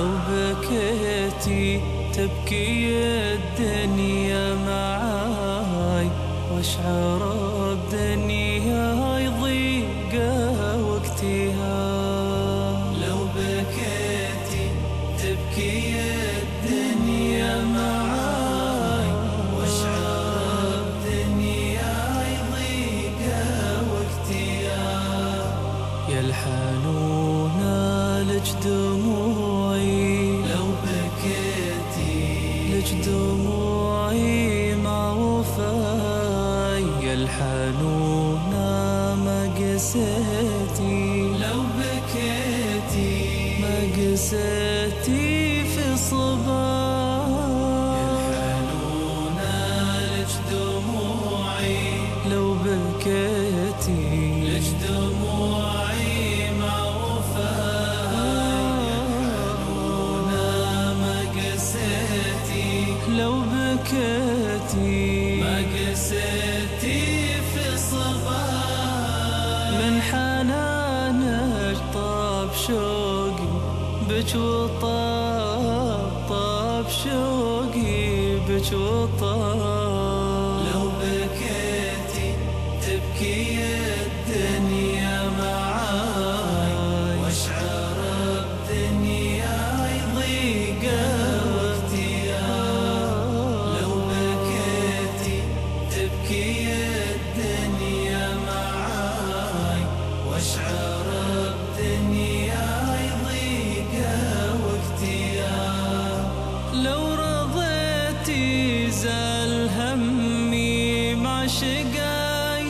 لو بكيتي تبكي الدنيا معاي واشعر بدنياي دموعي مع وفاي يلحنونا ما قسيتي لو بكيتي. ما قسيتي في صباي يلحنونا لج من حنانك طاب شوقي بك وطاب طاب شوقي بك وطاب زال همي مع شقاي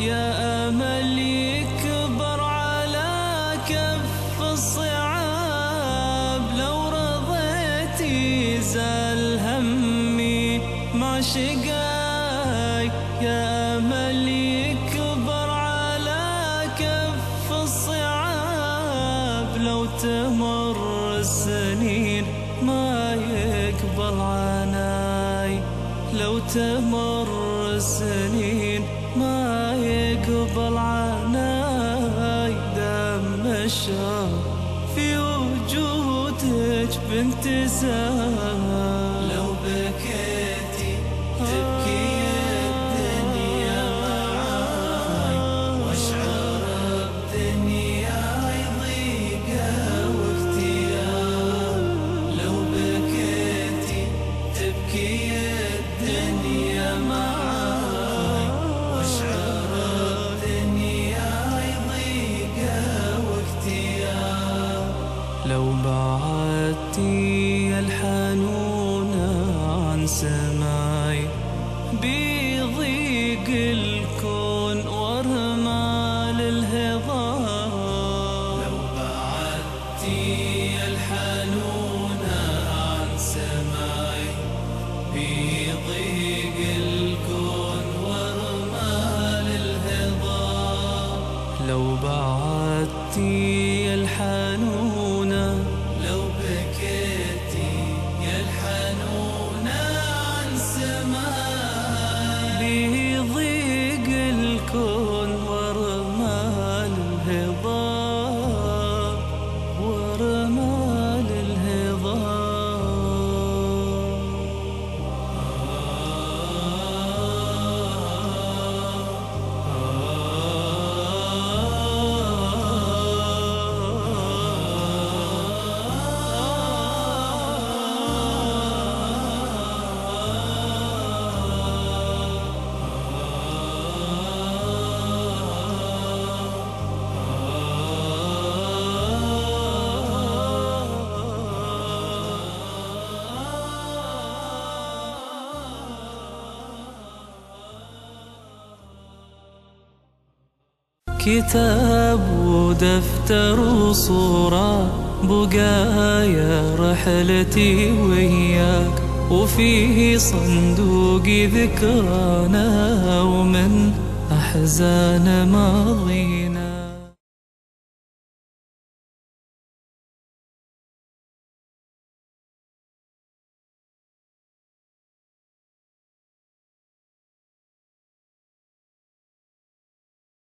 يا أمل يكبر على كف الصعاب. لو رضيتي زال همي مع شقاي يا أمل يكبر على كف الصعاب. لو تمر السنين ما يقبل عناي. لو تمر السنين ما يقبل عناي دم الشر في وجودك بنت بيضيق الكون ورمال الهضاب لو بعدتي كتاب ودفتر وصورة بقايا رحلتي وياك. وفيه صندوق ذكرانا ومن أحزان ماضينا.